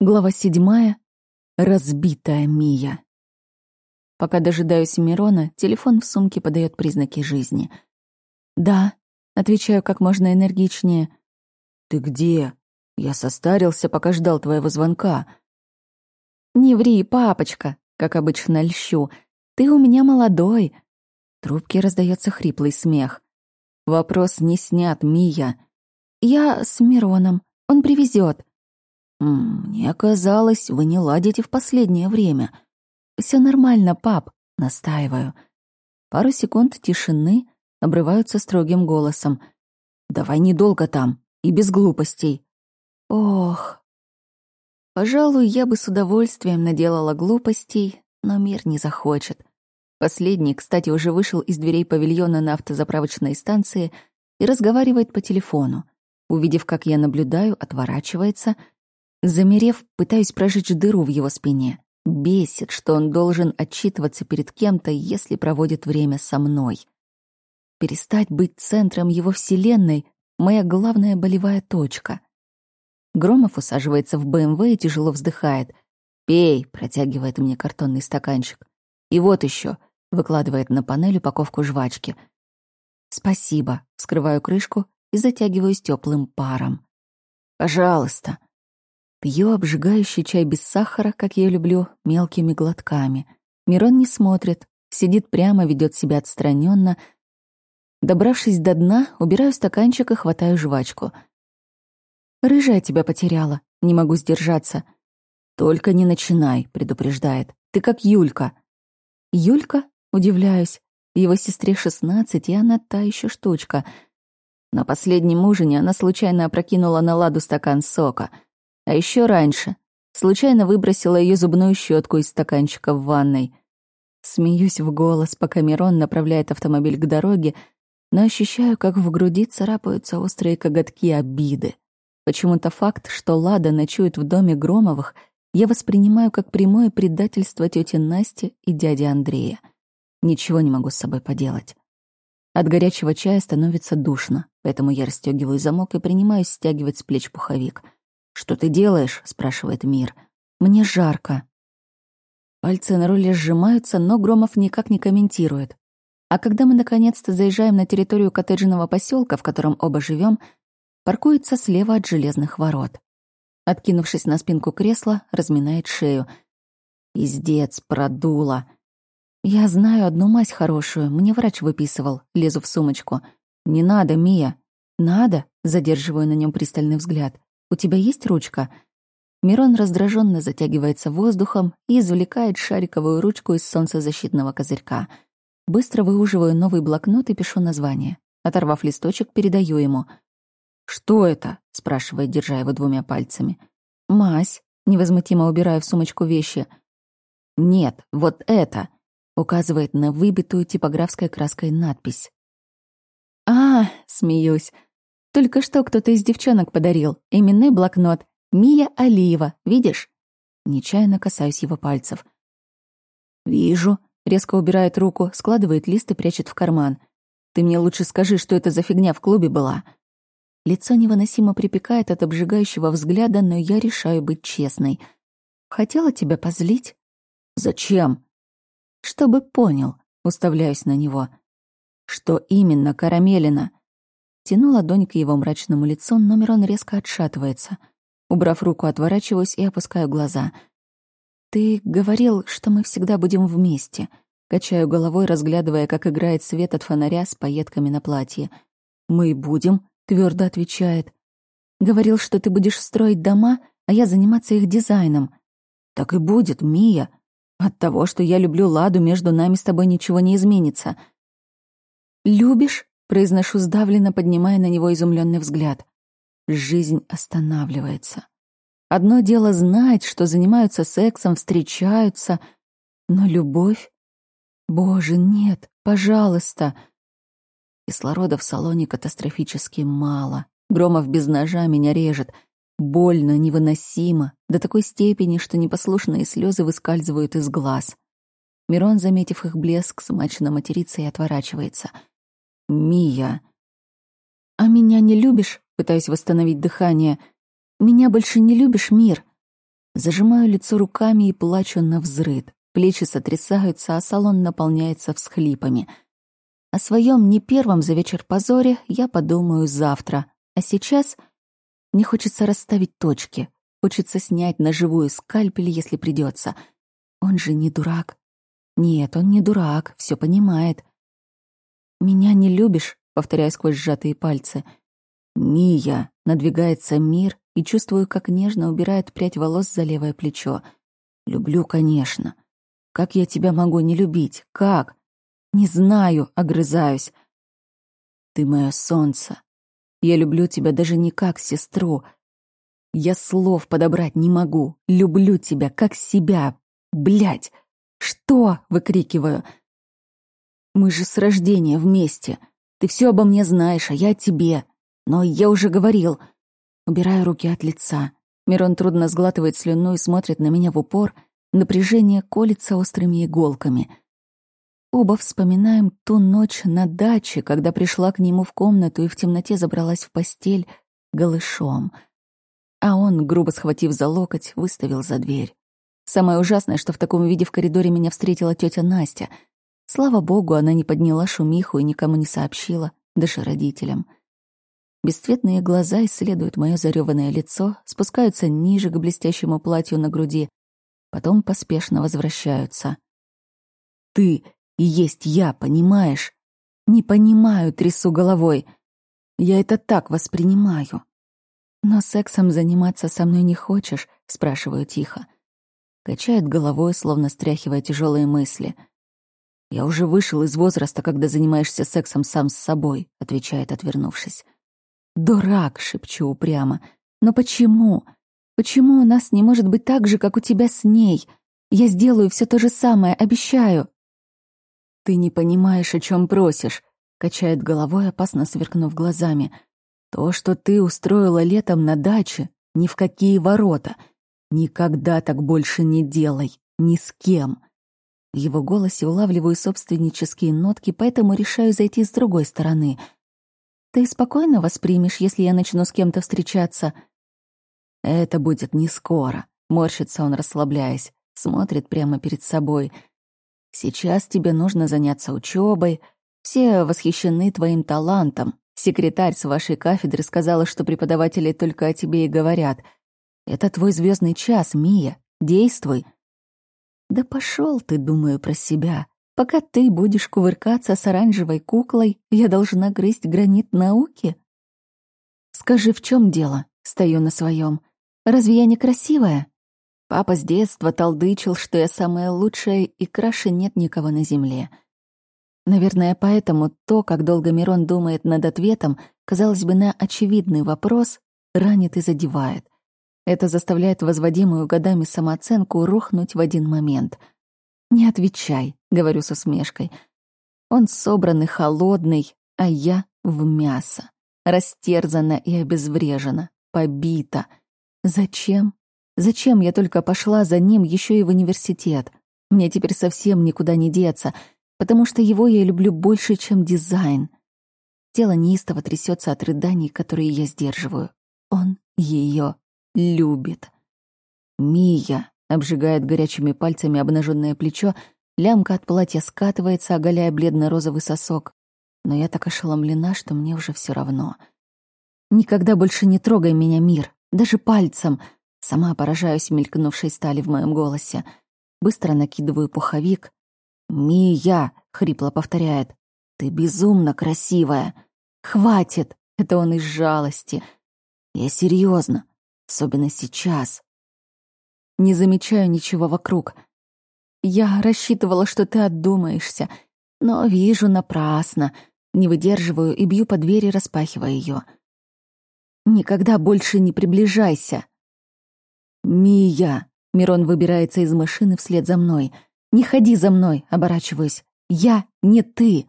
Глава седьмая. Разбитая Мия. Пока дожидаюсь Мирона, телефон в сумке подает признаки жизни. «Да», — отвечаю как можно энергичнее. «Ты где? Я состарился, пока ждал твоего звонка». «Не ври, папочка», — как обычно льщу. «Ты у меня молодой». Трубке раздается хриплый смех. «Вопрос не снят, Мия». «Я с Мироном. Он привезет. «Мне казалось, вы не ладите в последнее время». Все нормально, пап», — настаиваю. Пару секунд тишины обрываются строгим голосом. «Давай недолго там и без глупостей». «Ох...» Пожалуй, я бы с удовольствием наделала глупостей, но мир не захочет. Последний, кстати, уже вышел из дверей павильона на автозаправочной станции и разговаривает по телефону. Увидев, как я наблюдаю, отворачивается — Замерев, пытаюсь прожечь дыру в его спине. Бесит, что он должен отчитываться перед кем-то, если проводит время со мной. Перестать быть центром его вселенной — моя главная болевая точка. Громов усаживается в БМВ и тяжело вздыхает. «Пей», — протягивает мне картонный стаканчик. «И вот еще, выкладывает на панель упаковку жвачки. «Спасибо», — вскрываю крышку и затягиваюсь теплым паром. «Пожалуйста», Пью обжигающий чай без сахара, как я люблю, мелкими глотками. Мирон не смотрит, сидит прямо, ведет себя отстраненно. Добравшись до дна, убираю стаканчик и хватаю жвачку. «Рыжая тебя потеряла, не могу сдержаться». «Только не начинай», — предупреждает. «Ты как Юлька». «Юлька?» — удивляюсь. Его сестре шестнадцать, и она та еще штучка. На последнем ужине она случайно опрокинула на ладу стакан сока — а еще раньше случайно выбросила ее зубную щетку из стаканчика в ванной. Смеюсь в голос, пока Мирон направляет автомобиль к дороге, но ощущаю, как в груди царапаются острые коготки обиды. Почему-то факт, что Лада ночует в доме Громовых, я воспринимаю как прямое предательство тети Насти и дяди Андрея. Ничего не могу с собой поделать. От горячего чая становится душно, поэтому я расстегиваю замок и принимаюсь стягивать с плеч пуховик — «Что ты делаешь?» — спрашивает Мир. «Мне жарко». Пальцы на руле сжимаются, но Громов никак не комментирует. А когда мы наконец-то заезжаем на территорию коттеджного поселка, в котором оба живем, паркуется слева от железных ворот. Откинувшись на спинку кресла, разминает шею. «Издец, продула!» «Я знаю одну мазь хорошую, мне врач выписывал», лезу в сумочку. «Не надо, Мия». «Надо», задерживаю на нем пристальный взгляд. У тебя есть ручка?» Мирон раздраженно затягивается воздухом и извлекает шариковую ручку из солнцезащитного козырька. Быстро выуживаю новый блокнот и пишу название. Оторвав листочек, передаю ему. «Что это?» — спрашивает, держа его двумя пальцами. «Мась», — невозмутимо убирая в сумочку вещи. «Нет, вот это», — указывает на выбитую типографской краской надпись. «А, — смеюсь, только что кто-то из девчонок подарил. Именной блокнот. Мия Алиева. Видишь? Нечаянно касаюсь его пальцев. «Вижу», — резко убирает руку, складывает лист и прячет в карман. «Ты мне лучше скажи, что это за фигня в клубе была». Лицо невыносимо припекает от обжигающего взгляда, но я решаю быть честной. «Хотела тебя позлить?» «Зачем?» «Чтобы понял», — уставляюсь на него. «Что именно, Карамелина?» Тяну ладонь к его мрачному лицу, но Мирон резко отшатывается. Убрав руку, отворачиваюсь и опускаю глаза. «Ты говорил, что мы всегда будем вместе». Качаю головой, разглядывая, как играет свет от фонаря с пайетками на платье. «Мы будем», — твердо отвечает. «Говорил, что ты будешь строить дома, а я заниматься их дизайном». «Так и будет, Мия. От того, что я люблю Ладу, между нами с тобой ничего не изменится». «Любишь?» Произношу сдавленно, поднимая на него изумленный взгляд. Жизнь останавливается. Одно дело знать, что занимаются сексом, встречаются, но любовь? Боже, нет, пожалуйста. Кислорода в салоне катастрофически мало. Громов без ножа меня режет. Больно, невыносимо, до такой степени, что непослушные слезы выскальзывают из глаз. Мирон, заметив их блеск, смачно матерится и отворачивается — Мия. «А меня не любишь?» — пытаясь восстановить дыхание. «Меня больше не любишь, мир?» Зажимаю лицо руками и плачу на взрыд. Плечи сотрясаются, а салон наполняется всхлипами. О своем не первом за вечер позоре я подумаю завтра. А сейчас мне хочется расставить точки. Хочется снять на живую скальпель, если придется. Он же не дурак. Нет, он не дурак, все понимает. «Меня не любишь?» — повторяю сквозь сжатые пальцы. «Мия!» — надвигается мир, и чувствую, как нежно убирает прядь волос за левое плечо. «Люблю, конечно. Как я тебя могу не любить? Как?» «Не знаю», — огрызаюсь. «Ты мое солнце. Я люблю тебя даже не как сестру. Я слов подобрать не могу. Люблю тебя как себя. Блять! Что?» — выкрикиваю. «Мы же с рождения вместе. Ты все обо мне знаешь, а я о тебе. Но я уже говорил...» Убираю руки от лица. Мирон трудно сглатывает слюну и смотрит на меня в упор. Напряжение колется острыми иголками. Оба вспоминаем ту ночь на даче, когда пришла к нему в комнату и в темноте забралась в постель голышом. А он, грубо схватив за локоть, выставил за дверь. Самое ужасное, что в таком виде в коридоре меня встретила тетя Настя. Слава богу, она не подняла шумиху и никому не сообщила, даже родителям. Бесцветные глаза исследуют мое зареванное лицо, спускаются ниже к блестящему платью на груди, потом поспешно возвращаются. «Ты и есть я, понимаешь?» «Не понимаю», — трясу головой. «Я это так воспринимаю». «Но сексом заниматься со мной не хочешь?» — спрашиваю тихо. Качает головой, словно стряхивая тяжелые мысли. «Я уже вышел из возраста, когда занимаешься сексом сам с собой», — отвечает, отвернувшись. «Дурак!» — шепчу упрямо. «Но почему? Почему у нас не может быть так же, как у тебя с ней? Я сделаю все то же самое, обещаю!» «Ты не понимаешь, о чем просишь», — качает головой, опасно сверкнув глазами. «То, что ты устроила летом на даче, ни в какие ворота. Никогда так больше не делай. Ни с кем». В его голосе улавливаю собственнические нотки, поэтому решаю зайти с другой стороны — ты спокойно воспримешь, если я начну с кем-то встречаться? Это будет не скоро. Морщится он, расслабляясь, смотрит прямо перед собой. Сейчас тебе нужно заняться учебой. Все восхищены твоим талантом. Секретарь с вашей кафедры сказала, что преподаватели только о тебе и говорят. Это твой звездный час, Мия. Действуй. Да пошел ты, думаю про себя. Пока ты будешь кувыркаться с оранжевой куклой, я должна грызть гранит науки? Скажи, в чем дело? Стою на своем. Разве я не красивая? Папа с детства толдычил, что я самая лучшая и краше нет никого на земле. Наверное, поэтому то, как долго Мирон думает над ответом, казалось бы, на очевидный вопрос, ранит и задевает. Это заставляет возводимую годами самооценку рухнуть в один момент — «Не отвечай», — говорю со смешкой. Он собранный, холодный, а я в мясо. Растерзана и обезврежена, побита. Зачем? Зачем я только пошла за ним еще и в университет? Мне теперь совсем никуда не деться, потому что его я люблю больше, чем дизайн. Тело неистово трясется от рыданий, которые я сдерживаю. Он ее любит. Мия обжигает горячими пальцами обнаженное плечо, лямка от платья скатывается, оголяя бледно-розовый сосок. Но я так ошеломлена, что мне уже все равно. Никогда больше не трогай меня, мир, даже пальцем. Сама поражаюсь мелькнувшей стали в моем голосе. Быстро накидываю пуховик. «Мия!» — хрипло повторяет. «Ты безумно красивая! Хватит!» — это он из жалости. «Я серьезно, особенно сейчас. Не замечаю ничего вокруг. Я рассчитывала, что ты отдумаешься, но вижу напрасно. Не выдерживаю и бью по двери, распахивая ее. Никогда больше не приближайся. Мия. Мирон выбирается из машины вслед за мной. Не ходи за мной, оборачиваюсь. Я не ты.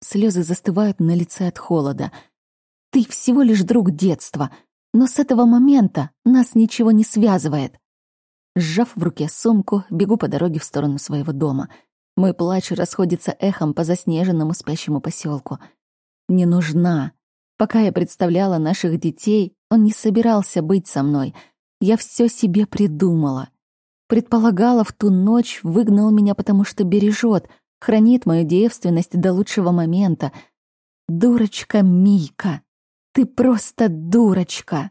Слезы застывают на лице от холода. Ты всего лишь друг детства, но с этого момента нас ничего не связывает. Сжав в руке сумку, бегу по дороге в сторону своего дома. Мой плач расходится эхом по заснеженному спящему поселку. Не нужна. Пока я представляла наших детей, он не собирался быть со мной. Я все себе придумала. Предполагала в ту ночь, выгнал меня, потому что бережет, хранит мою девственность до лучшего момента. Дурочка Мийка, ты просто дурочка.